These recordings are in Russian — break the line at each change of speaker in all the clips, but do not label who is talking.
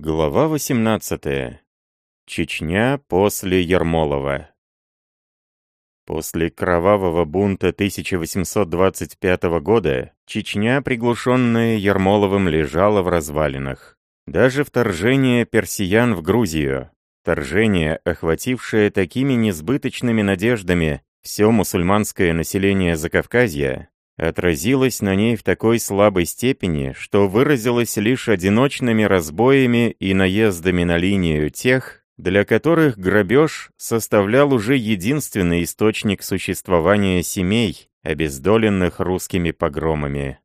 Глава 18. Чечня после Ермолова. После кровавого бунта 1825 года Чечня, приглушенная Ермоловым, лежала в развалинах. Даже вторжение персиян в Грузию, вторжение, охватившее такими несбыточными надеждами все мусульманское население Закавказья, отразилось на ней в такой слабой степени, что выразилось лишь одиночными разбоями и наездами на линию тех, для которых грабеж составлял уже единственный источник существования семей, обездоленных русскими погромами.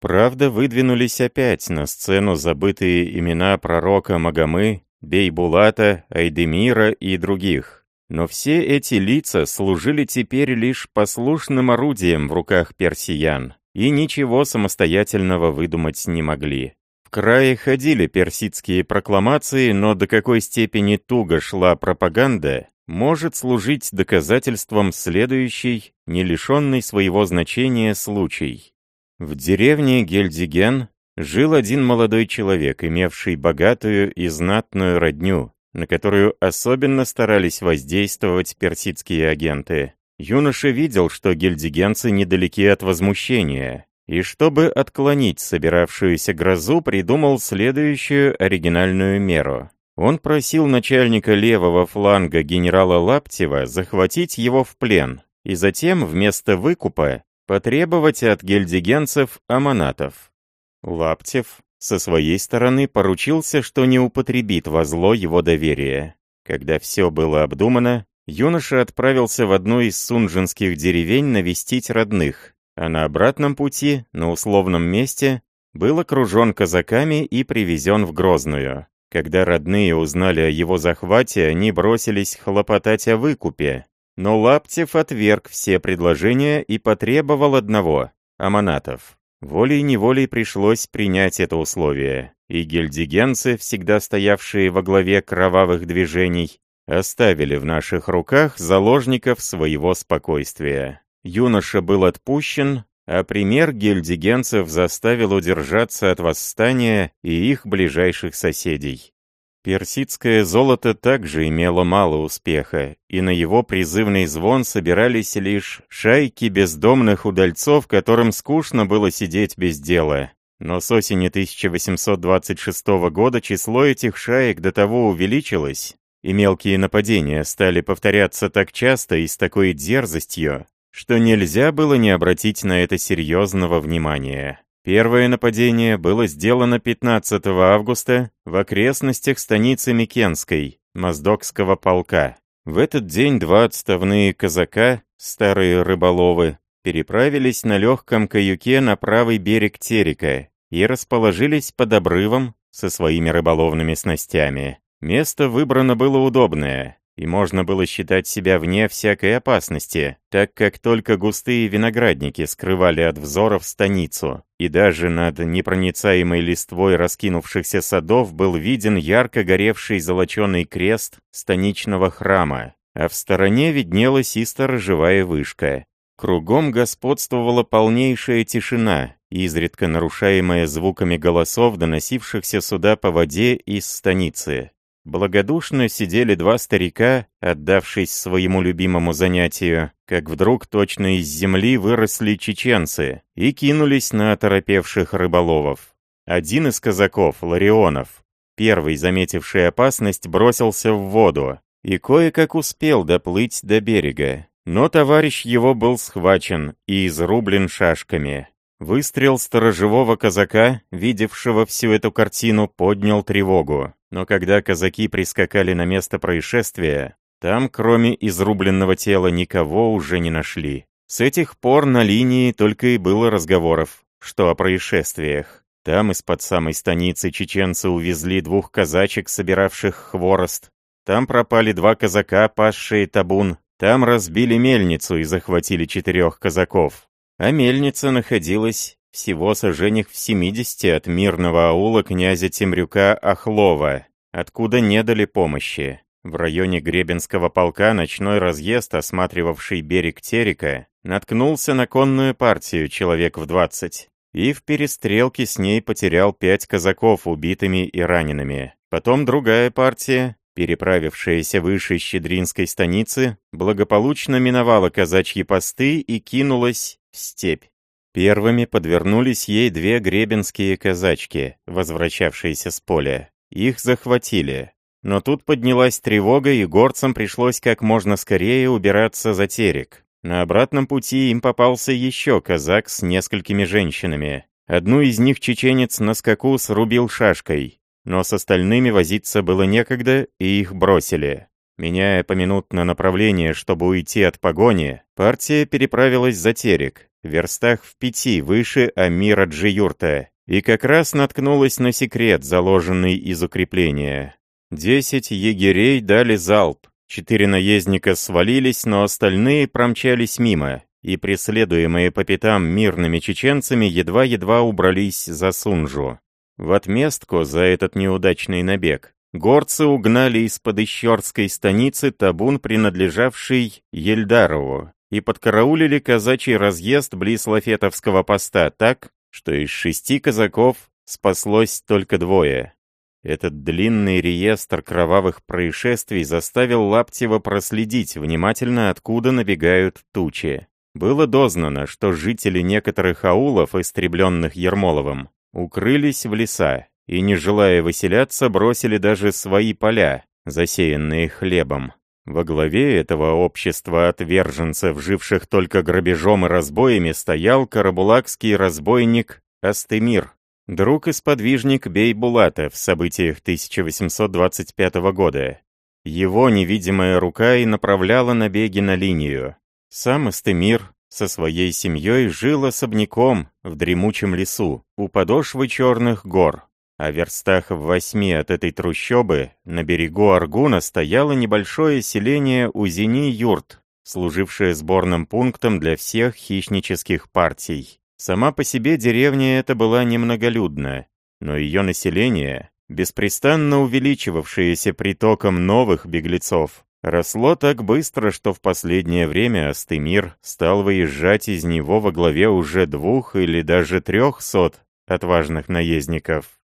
Правда, выдвинулись опять на сцену забытые имена пророка Магомы, Бейбулата, Айдемира и других. Но все эти лица служили теперь лишь послушным орудием в руках персиян, и ничего самостоятельного выдумать не могли. В крае ходили персидские прокламации, но до какой степени туго шла пропаганда, может служить доказательством следующий, не лишенный своего значения случай. В деревне Гельдиген жил один молодой человек, имевший богатую и знатную родню, на которую особенно старались воздействовать персидские агенты. Юноша видел, что гильдигенцы недалеки от возмущения, и чтобы отклонить собиравшуюся грозу, придумал следующую оригинальную меру. Он просил начальника левого фланга генерала Лаптева захватить его в плен, и затем вместо выкупа потребовать от гильдигенцев аманатов. Лаптев со своей стороны поручился, что не употребит во зло его доверие. Когда все было обдумано, юноша отправился в одну из сунжинских деревень навестить родных, а на обратном пути, на условном месте, был окружен казаками и привезен в Грозную. Когда родные узнали о его захвате, они бросились хлопотать о выкупе. Но Лаптев отверг все предложения и потребовал одного — аманатов. Волей-неволей пришлось принять это условие, и гельдигенцы, всегда стоявшие во главе кровавых движений, оставили в наших руках заложников своего спокойствия. Юноша был отпущен, а пример гельдигенцев заставил удержаться от восстания и их ближайших соседей. Персидское золото также имело мало успеха, и на его призывный звон собирались лишь шайки бездомных удальцов, которым скучно было сидеть без дела. Но с осени 1826 года число этих шаек до того увеличилось, и мелкие нападения стали повторяться так часто и с такой дерзостью, что нельзя было не обратить на это серьезного внимания. Первое нападение было сделано 15 августа в окрестностях станицы Микенской, Моздокского полка. В этот день два отставные казака, старые рыболовы, переправились на легком каюке на правый берег Терека и расположились под обрывом со своими рыболовными снастями. Место выбрано было удобное, и можно было считать себя вне всякой опасности, так как только густые виноградники скрывали от взоров станицу, и даже над непроницаемой листвой раскинувшихся садов был виден ярко горевший золоченый крест станичного храма, а в стороне виднелась и сторожевая вышка. Кругом господствовала полнейшая тишина, изредка нарушаемая звуками голосов, доносившихся сюда по воде из станицы. Благодушно сидели два старика, отдавшись своему любимому занятию, как вдруг точно из земли выросли чеченцы и кинулись на оторопевших рыболовов. Один из казаков, Ларионов, первый заметивший опасность, бросился в воду и кое-как успел доплыть до берега. Но товарищ его был схвачен и изрублен шашками. Выстрел сторожевого казака, видевшего всю эту картину, поднял тревогу. Но когда казаки прискакали на место происшествия, там, кроме изрубленного тела, никого уже не нашли. С этих пор на линии только и было разговоров, что о происшествиях. Там из-под самой станицы чеченцы увезли двух казачек, собиравших хворост. Там пропали два казака, пасшие табун. Там разбили мельницу и захватили четырех казаков а мельница находилась всего сожжениях в 70 от мирного аула князя Темрюка Охлова, откуда не дали помощи. В районе Гребенского полка ночной разъезд, осматривавший берег Терека, наткнулся на конную партию человек в 20. и в перестрелке с ней потерял пять казаков убитыми и ранеными. Потом другая партия, переправившаяся выше Щедринской станицы, благополучно миновала казачьи посты и кинулась степь. Первыми подвернулись ей две гребенские казачки, возвращавшиеся с поля. Их захватили. Но тут поднялась тревога, и горцам пришлось как можно скорее убираться за терек. На обратном пути им попался еще казак с несколькими женщинами. Одну из них чеченец на скаку срубил шашкой, но с остальными возиться было некогда, и их бросили. Меняя поминутно направление, чтобы уйти от погони, партия переправилась за терек, в верстах в пяти выше Амира Джиюрта, и как раз наткнулась на секрет, заложенный из укрепления. Десять егерей дали залп, четыре наездника свалились, но остальные промчались мимо, и преследуемые по пятам мирными чеченцами едва-едва убрались за Сунжу. В отместку за этот неудачный набег горцы угнали из-под Ищорской станицы табун, принадлежавший Ельдарову, и подкараулили казачий разъезд близ Лафетовского поста так, что из шести казаков спаслось только двое. Этот длинный реестр кровавых происшествий заставил Лаптева проследить внимательно, откуда набегают тучи. Было дознано, что жители некоторых аулов, истребленных Ермоловым, укрылись в леса и, не желая выселяться, бросили даже свои поля, засеянные хлебом. Во главе этого общества отверженцев, живших только грабежом и разбоями, стоял карабулакский разбойник Астемир, друг и сподвижник Бейбулата в событиях 1825 года. Его невидимая рука и направляла набеги на линию. Сам Астемир со своей семьей жил особняком в дремучем лесу, у подошвы черных гор. А верстах в восьми от этой трущобы, на берегу Аргуна, стояло небольшое селение Узини-Юрт, служившее сборным пунктом для всех хищнических партий. Сама по себе деревня эта была немноголюдна, но ее население, беспрестанно увеличивавшееся притоком новых беглецов, росло так быстро, что в последнее время Астемир стал выезжать из него во главе уже двух или даже трех сот отважных наездников.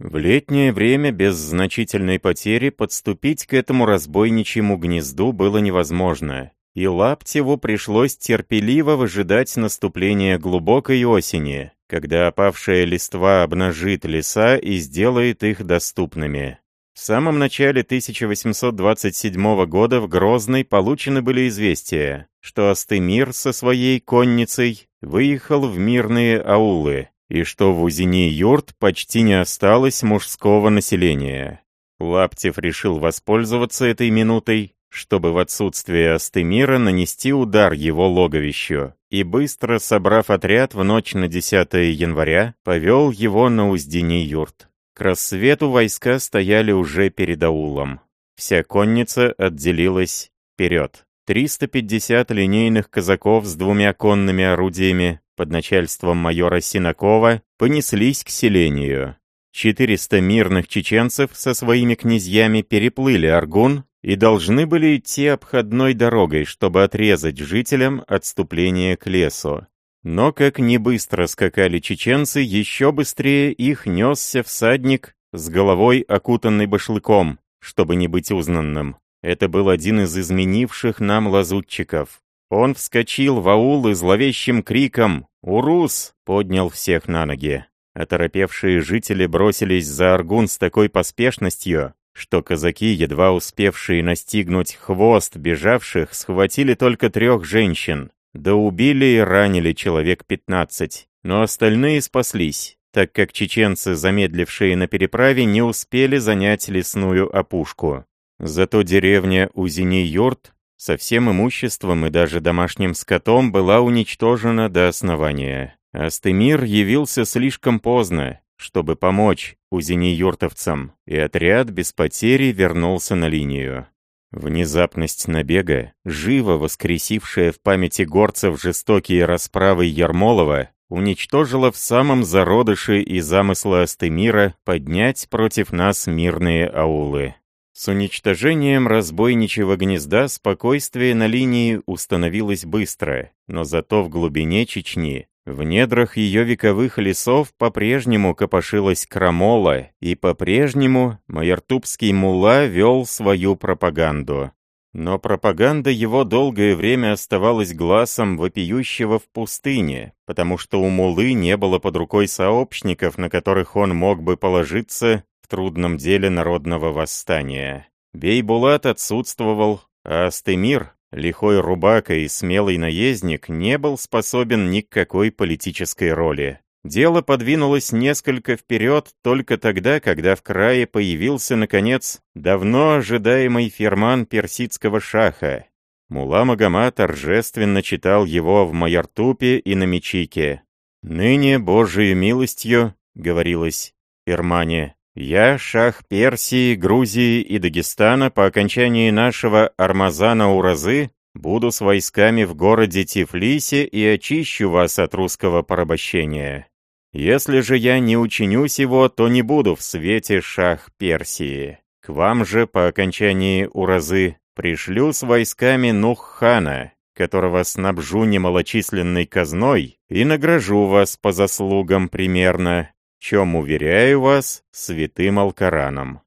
В летнее время без значительной потери подступить к этому разбойничьему гнезду было невозможно, и Лаптеву пришлось терпеливо выжидать наступления глубокой осени, когда опавшая листва обнажит леса и сделает их доступными. В самом начале 1827 года в Грозной получены были известия, что Астемир со своей конницей выехал в мирные аулы, и что в Узине юрт почти не осталось мужского населения. Лаптев решил воспользоваться этой минутой, чтобы в отсутствие Астемира нанести удар его логовищу, и быстро, собрав отряд в ночь на 10 января, повел его на Уздине юрт. К рассвету войска стояли уже перед аулом. Вся конница отделилась вперед. 350 линейных казаков с двумя конными орудиями под начальством майора Синакова понеслись к селению. 400 мирных чеченцев со своими князьями переплыли Аргун и должны были идти обходной дорогой, чтобы отрезать жителям отступление к лесу. Но как не быстро скакали чеченцы, еще быстрее их несся всадник с головой окутанной башлыком, чтобы не быть узнанным. Это был один из изменивших нам лазутчиков. Он вскочил в аул и зловещим криком «Урус!» поднял всех на ноги. Оторопевшие жители бросились за Аргун с такой поспешностью, что казаки, едва успевшие настигнуть хвост бежавших, схватили только трех женщин, да убили и ранили человек 15, но остальные спаслись, так как чеченцы, замедлившие на переправе, не успели занять лесную опушку. Зато деревня Узини-Юрт со всем имуществом и даже домашним скотом была уничтожена до основания. Астемир явился слишком поздно, чтобы помочь Узини-юртовцам, и отряд без потери вернулся на линию. Внезапность набега, живо воскресившая в памяти горцев жестокие расправы Ермолова, уничтожила в самом зародыше и замысла Астемира поднять против нас мирные аулы. С уничтожением разбойничьего гнезда спокойствие на линии установилось быстро, но зато в глубине Чечни, В недрах ее вековых лесов по-прежнему копошилась крамола, и по-прежнему Майортубский мула вел свою пропаганду. Но пропаганда его долгое время оставалась глазом вопиющего в пустыне, потому что у Мулы не было под рукой сообщников, на которых он мог бы положиться трудном деле народного восстания. Бейбулат отсутствовал, а Астемир, Лихой рубака и смелый наездник не был способен ни к какой политической роли. Дело подвинулось несколько вперед только тогда, когда в крае появился, наконец, давно ожидаемый ферман персидского шаха. Мула Магомад торжественно читал его в Майортупе и на Мечике. «Ныне, Божией милостью», — говорилось фермане, я, шах Персии, Грузии и Дагестана, по окончании нашего Армазана-Уразы, буду с войсками в городе Тифлисе и очищу вас от русского порабощения. Если же я не учинюсь его, то не буду в свете шах Персии. К вам же, по окончании Уразы, пришлю с войсками Нуххана, которого снабжу немалочисленной казной и награжу вас по заслугам примерно, чем, уверяю вас, святым Алкораном.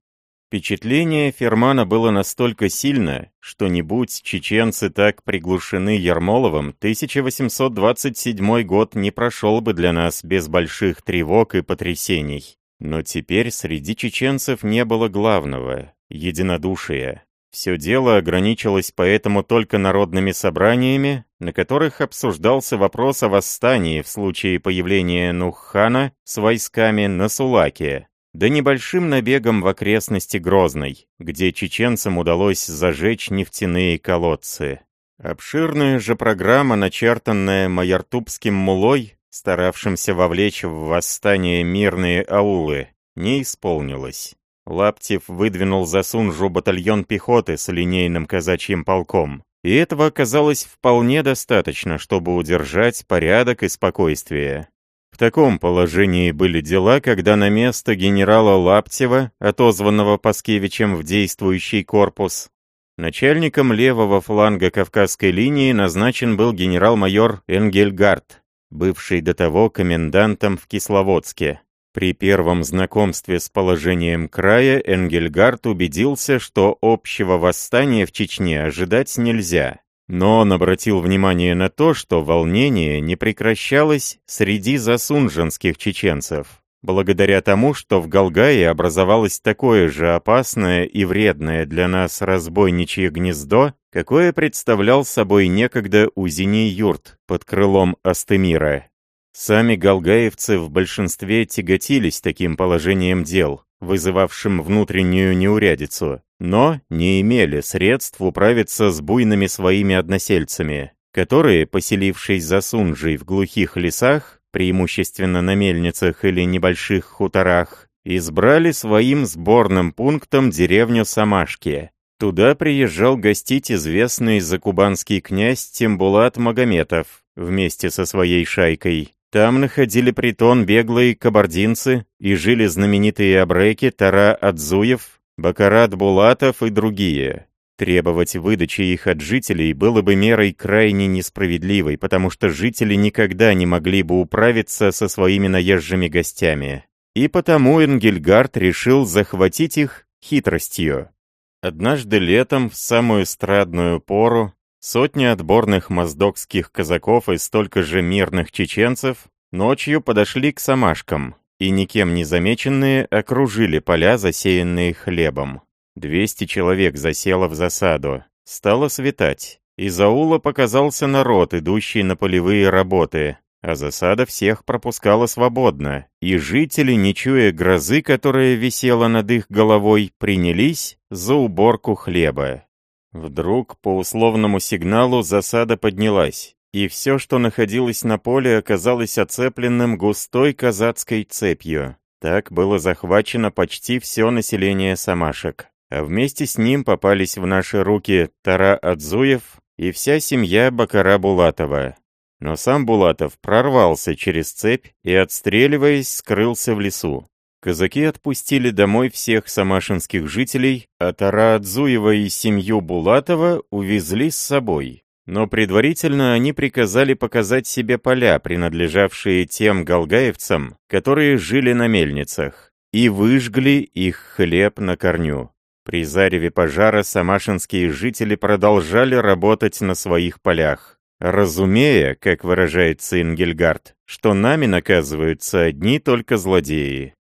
Впечатление Фермана было настолько сильно, что не будь чеченцы так приглушены Ермоловым, 1827 год не прошел бы для нас без больших тревог и потрясений. Но теперь среди чеченцев не было главного — единодушия. Все дело ограничилось поэтому только народными собраниями, на которых обсуждался вопрос о восстании в случае появления Нуххана с войсками на Сулаке, да небольшим набегом в окрестности Грозной, где чеченцам удалось зажечь нефтяные колодцы. Обширная же программа, начертанная Маяртубским мулой, старавшимся вовлечь в восстание мирные аулы, не исполнилась. Лаптев выдвинул за Сунжу батальон пехоты с линейным казачьим полком. И этого оказалось вполне достаточно, чтобы удержать порядок и спокойствие. В таком положении были дела, когда на место генерала Лаптева, отозванного Паскевичем в действующий корпус, начальником левого фланга Кавказской линии назначен был генерал-майор Энгельгард, бывший до того комендантом в Кисловодске. При первом знакомстве с положением края Энгельгард убедился, что общего восстания в Чечне ожидать нельзя. Но он обратил внимание на то, что волнение не прекращалось среди засунженских чеченцев, благодаря тому, что в Галгае образовалось такое же опасное и вредное для нас разбойничье гнездо, какое представлял собой некогда Узини юрт под крылом Астемира. Сами галгаевцы в большинстве тяготились таким положением дел, вызывавшим внутреннюю неурядицу, но не имели средств управиться с буйными своими односельцами, которые, поселившись за Сунжей в глухих лесах, преимущественно на мельницах или небольших хуторах, избрали своим сборным пунктом деревню Самашки. Туда приезжал гостить известный закубанский князь Тимбулат Магометов вместе со своей шайкой, там находили притон беглые кабардинцы и жили знаменитые абреки Тара Адзуев, Бакарат Булатов и другие. Требовать выдачи их от жителей было бы мерой крайне несправедливой, потому что жители никогда не могли бы управиться со своими наезжими гостями. И потому Энгельгард решил захватить их хитростью. Однажды летом, в самую страдную пору, Сотни отборных моздокских казаков и столько же мирных чеченцев ночью подошли к самашкам и, никем не замеченные, окружили поля, засеянные хлебом. Двести человек засело в засаду. Стало светать. Из аула показался народ, идущий на полевые работы, а засада всех пропускала свободно, и жители, не чуя грозы, которая висела над их головой, принялись за уборку хлеба. Вдруг по условному сигналу засада поднялась, и все, что находилось на поле, оказалось оцепленным густой казацкой цепью. Так было захвачено почти все население Самашек. А вместе с ним попались в наши руки Тара Адзуев и вся семья Бакара Булатова. Но сам Булатов прорвался через цепь и, отстреливаясь, скрылся в лесу. Казаки отпустили домой всех самашинских жителей, а Тара Адзуева и семью Булатова увезли с собой. но предварительно они приказали показать себе поля, принадлежавшие тем галгаевцам, которые жили на мельницах, и выжгли их хлеб на корню. При зареве пожара самашинские жители продолжали работать на своих полях, разумея, как выражается Ингельгард, что нами наказываются одни только злодеи.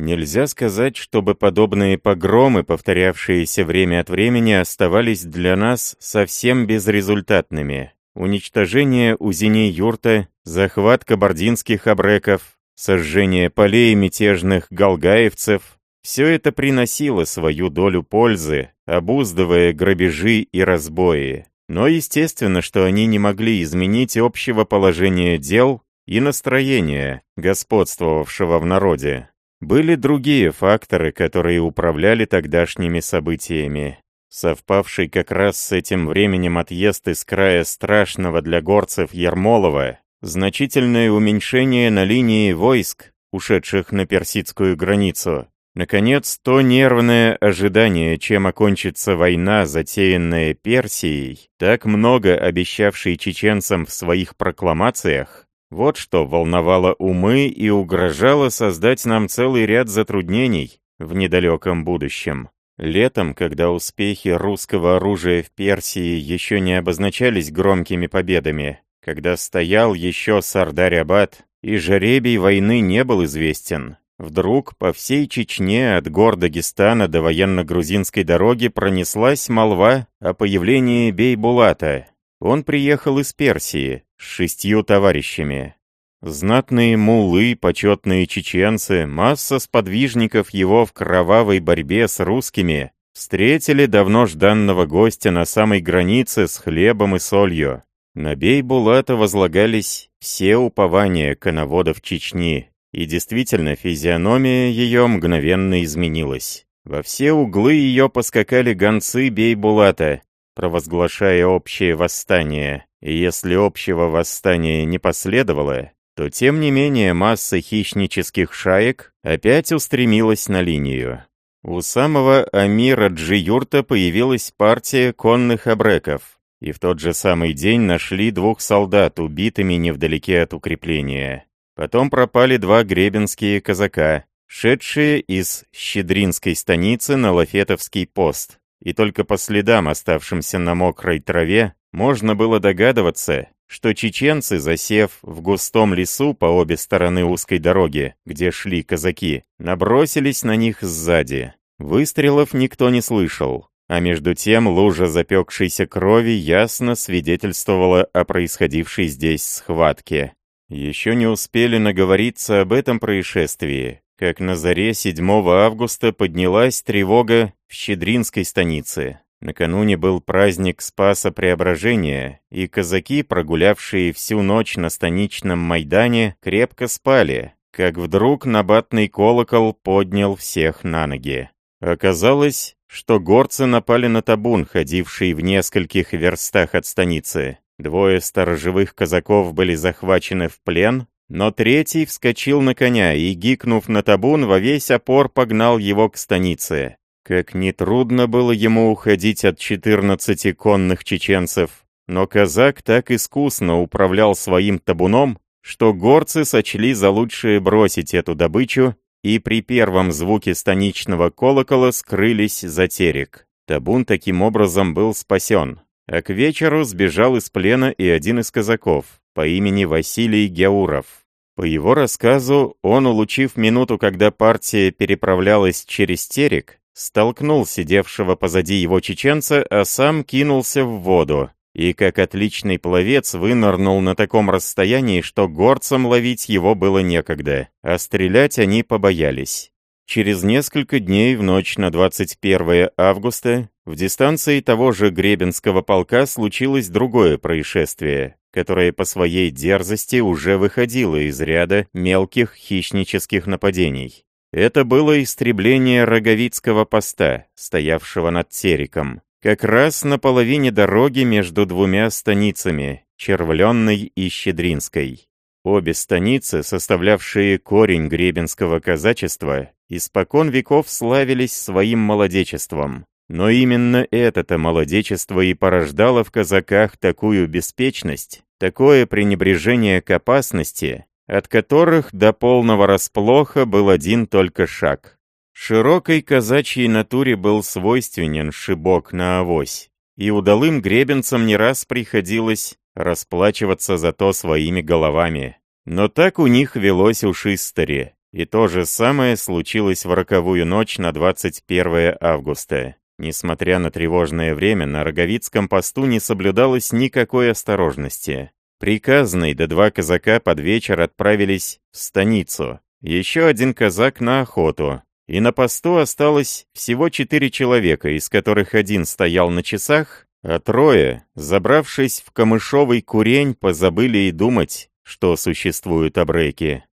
Нельзя сказать, чтобы подобные погромы, повторявшиеся время от времени, оставались для нас совсем безрезультатными. Уничтожение узеней юрта, захват кабардинских абреков, сожжение полей мятежных галгаевцев – все это приносило свою долю пользы, обуздывая грабежи и разбои. Но естественно, что они не могли изменить общего положения дел и настроения, господствовавшего в народе. Были другие факторы, которые управляли тогдашними событиями. Совпавший как раз с этим временем отъезд из края страшного для горцев Ермолова, значительное уменьшение на линии войск, ушедших на персидскую границу, наконец, то нервное ожидание, чем окончится война, затеянная Персией, так много обещавшей чеченцам в своих прокламациях, вот что волновало умы и угрожало создать нам целый ряд затруднений в недалеком будущем. Летом, когда успехи русского оружия в Персии еще не обозначались громкими победами, когда стоял еще Сардарь-Абад, и жеребий войны не был известен, вдруг по всей Чечне от гор Дагестана до военно-грузинской дороги пронеслась молва о появлении Бейбулата. Он приехал из Персии, с шестью товарищами. Знатные мулы, почетные чеченцы, масса сподвижников его в кровавой борьбе с русскими встретили давно жданного гостя на самой границе с хлебом и солью. На Бей-Булата возлагались все упования коноводов Чечни, и действительно физиономия ее мгновенно изменилась. Во все углы ее поскакали гонцы Бей-Булата, провозглашая общее восстание. И если общего восстания не последовало, то тем не менее масса хищнических шаек опять устремилась на линию. У самого Амира Джиюрта появилась партия конных абреков, и в тот же самый день нашли двух солдат, убитыми невдалеке от укрепления. Потом пропали два гребенские казака, шедшие из Щедринской станицы на Лафетовский пост. И только по следам, оставшимся на мокрой траве, можно было догадываться, что чеченцы, засев в густом лесу по обе стороны узкой дороги, где шли казаки, набросились на них сзади. Выстрелов никто не слышал, а между тем лужа запекшейся крови ясно свидетельствовала о происходившей здесь схватке. Еще не успели наговориться об этом происшествии, как на заре 7 августа поднялась тревога в Щедринской станице. Накануне был праздник Спаса Преображения, и казаки, прогулявшие всю ночь на станичном Майдане, крепко спали, как вдруг набатный колокол поднял всех на ноги. Оказалось, что горцы напали на табун, ходивший в нескольких верстах от станицы. Двое сторожевых казаков были захвачены в плен, но третий вскочил на коня и, гикнув на табун, во весь опор погнал его к станице. Как нетрудно было ему уходить от 14 конных чеченцев, но казак так искусно управлял своим табуном, что горцы сочли за лучшее бросить эту добычу и при первом звуке станичного колокола скрылись за терек. Табун таким образом был спасен, а к вечеру сбежал из плена и один из казаков по имени Василий Геуров. По его рассказу, он, улучив минуту, когда партия переправлялась через терек, столкнул сидевшего позади его чеченца, а сам кинулся в воду. И как отличный пловец вынырнул на таком расстоянии, что горцам ловить его было некогда, а стрелять они побоялись. Через несколько дней в ночь на 21 августа в дистанции того же Гребенского полка случилось другое происшествие, которое по своей дерзости уже выходило из ряда мелких хищнических нападений. Это было истребление Роговицкого поста, стоявшего над Тереком, как раз на половине дороги между двумя станицами, Червленной и Щедринской. Обе станицы, составлявшие корень гребенского казачества, испокон веков славились своим молодечеством. Но именно это-то молодечество и порождало в казаках такую беспечность, такое пренебрежение к опасности, от которых до полного расплоха был один только шаг. Широкой казачьей натуре был свойственен шибок на авось, и удалым гребенцам не раз приходилось расплачиваться за то своими головами. Но так у них велось у Шистари, и то же самое случилось в роковую ночь на 21 августа. Несмотря на тревожное время, на Роговицком посту не соблюдалось никакой осторожности. Приказный да два казака под вечер отправились в станицу. Еще один казак на охоту. И на посту осталось всего четыре человека, из которых один стоял на часах, а трое, забравшись в камышовый курень, позабыли и думать, что существуют обреки.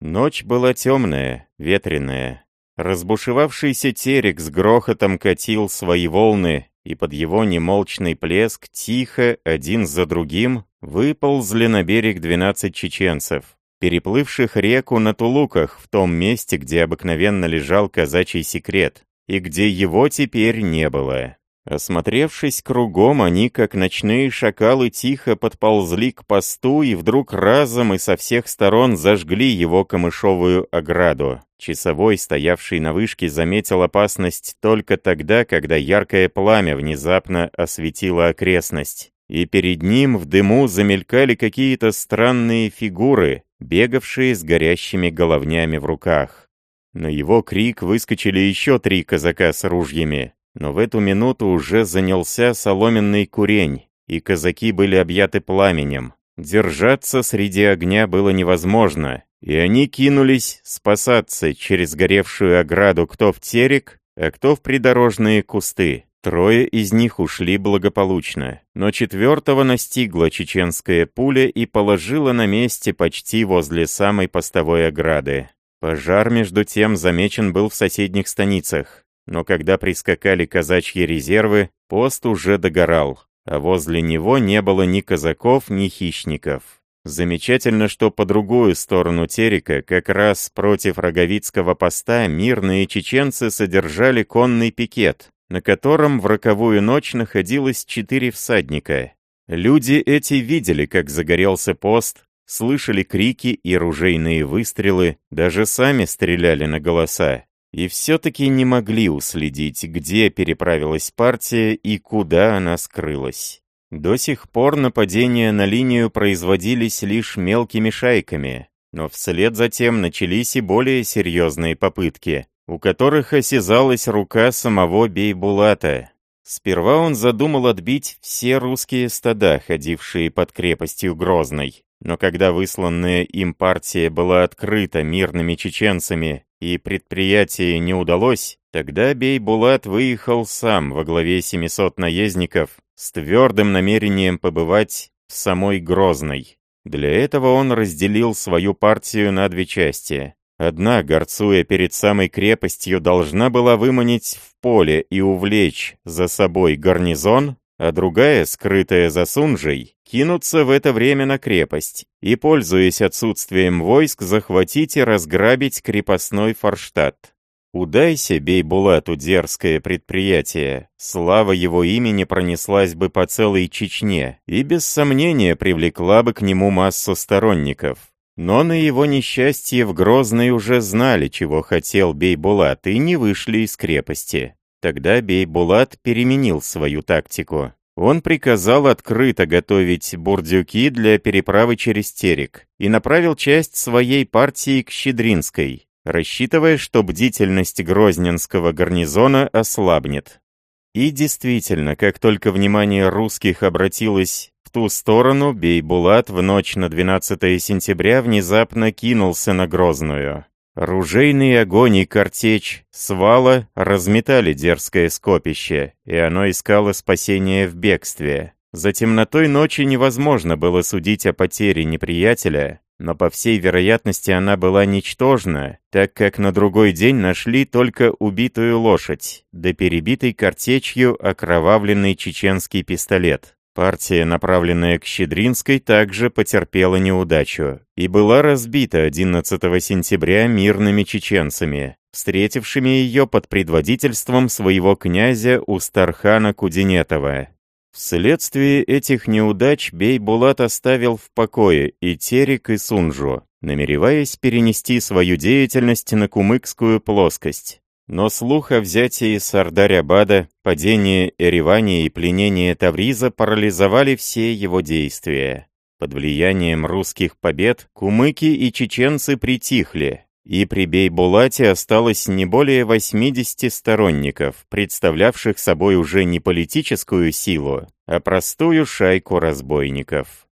Ночь была темная, ветреная. Разбушевавшийся терек с грохотом катил свои волны, и под его немолчный плеск тихо, один за другим, выползли на берег 12 чеченцев, переплывших реку на тулуках в том месте, где обыкновенно лежал казачий секрет, и где его теперь не было. Осмотревшись кругом, они, как ночные шакалы, тихо подползли к посту и вдруг разом и со всех сторон зажгли его камышовую ограду. Часовой, стоявший на вышке, заметил опасность только тогда, когда яркое пламя внезапно осветило окрестность. И перед ним в дыму замелькали какие-то странные фигуры, бегавшие с горящими головнями в руках. На его крик выскочили еще три казака с ружьями. Но в эту минуту уже занялся соломенный курень, и казаки были объяты пламенем. Держаться среди огня было невозможно, и они кинулись спасаться через горевшую ограду кто в терек, а кто в придорожные кусты. Трое из них ушли благополучно, но четвертого настигла чеченская пуля и положила на месте почти возле самой постовой ограды. Пожар, между тем, замечен был в соседних станицах. Но когда прискакали казачьи резервы, пост уже догорал, а возле него не было ни казаков, ни хищников. Замечательно, что по другую сторону Терека, как раз против Роговицкого поста, мирные чеченцы содержали конный пикет, на котором в роковую ночь находилось четыре всадника. Люди эти видели, как загорелся пост, слышали крики и ружейные выстрелы, даже сами стреляли на голоса и все-таки не могли уследить, где переправилась партия и куда она скрылась. До сих пор нападения на линию производились лишь мелкими шайками, но вслед за тем начались и более серьезные попытки, у которых осязалась рука самого Бейбулата. Сперва он задумал отбить все русские стада, ходившие под крепостью Грозной. Но когда высланная им партия была открыта мирными чеченцами и предприятие не удалось, тогда Бей-Булат выехал сам во главе 700 наездников с твердым намерением побывать в самой Грозной. Для этого он разделил свою партию на две части. Одна, горцуя перед самой крепостью, должна была выманить в поле и увлечь за собой гарнизон, а другая, скрытая за Сунжей, кинуться в это время на крепость и, пользуясь отсутствием войск, захватить и разграбить крепостной Форштадт. Удайся, бей Булату дерзкое предприятие, слава его имени пронеслась бы по целой Чечне и без сомнения привлекла бы к нему массу сторонников. Но на его несчастье в Грозной уже знали, чего хотел Бей-Булат, и не вышли из крепости. Тогда Бей-Булат переменил свою тактику. Он приказал открыто готовить бурдюки для переправы через Терек и направил часть своей партии к Щедринской, рассчитывая, что бдительность Грозненского гарнизона ослабнет. И действительно, как только внимание русских обратилось в ту сторону, Бей-Булат в ночь на 12 сентября внезапно кинулся на Грозную. Ружейный огонь и картечь свала разметали дерзкое скопище, и оно искало спасения в бегстве. За темнотой ночи невозможно было судить о потере неприятеля, но по всей вероятности она была ничтожна, так как на другой день нашли только убитую лошадь, да перебитый картечью окровавленный чеченский пистолет. Партия, направленная к Щедринской, также потерпела неудачу и была разбита 11 сентября мирными чеченцами, встретившими ее под предводительством своего князя Устархана Кудинетова. Вследствие этих неудач Бей-Булат оставил в покое и Терек, и Сунжу, намереваясь перенести свою деятельность на кумыкскую плоскость. Но слух о взятии Сардарь-Абада, падении Эревани и пленении Тавриза парализовали все его действия. Под влиянием русских побед кумыки и чеченцы притихли, и при Бейбулате осталось не более 80 сторонников, представлявших собой уже не политическую силу, а простую шайку разбойников.